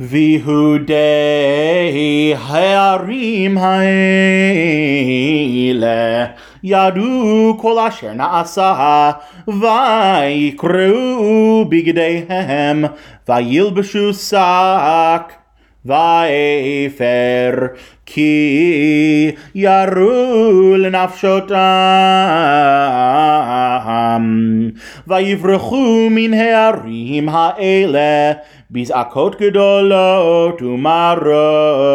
ויהודי הערים האלה ידעו כל אשר נעשה ויקראו בגדיהם וילבשו שק ואפר כי ירו לנפשותם ויברחו מן הערים האלה בזעקות גדולות ומרות.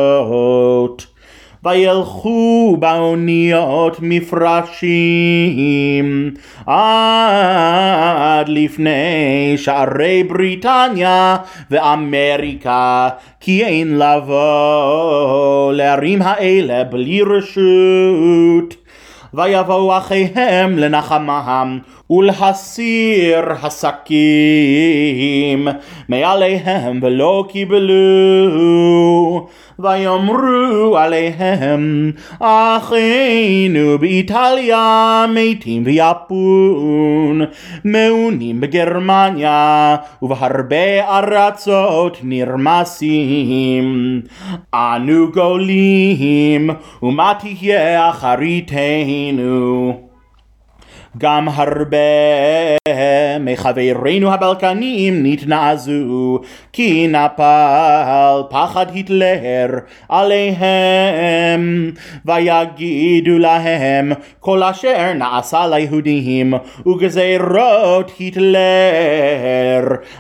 וילכו באוניות מפרשים עד לפני שערי בריטניה ואמריקה כי אין לבוא לערים האלה בלי רשות ויבואו אחיהם לנחמם ולהסיר השקים מעליהם ולא קיבלו ויאמרו עליהם אחינו באיטליה מתים ויפון מעונים בגרמניה ובהרבה ארצות נרמסים. אנו גולים ומה תהיה אחריתנו גם הרבה מחברינו הבלקנים נתנעזו, כי נפל פחד היטלר עליהם, ויגידו להם כל אשר נעשה ליהודים, וגזירות היטלר,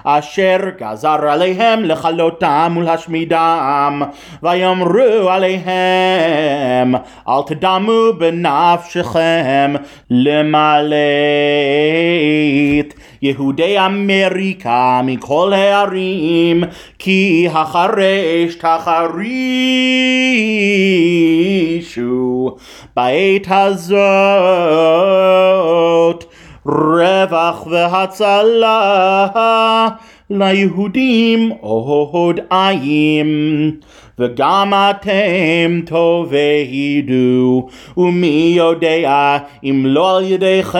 אשר גזר עליהם לכלותם ולהשמידם, ויאמרו עליהם, אל תדמו בנפשכם למלא את יהודי אמריקה מכל הערים, כי החרש תחרישו בעת הזאת רווח והצלה ליהודים עוד איים. וגם אתם טובי דו, ומי יודע אם לא על ידיכם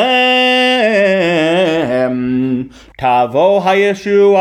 תבוא הישועה.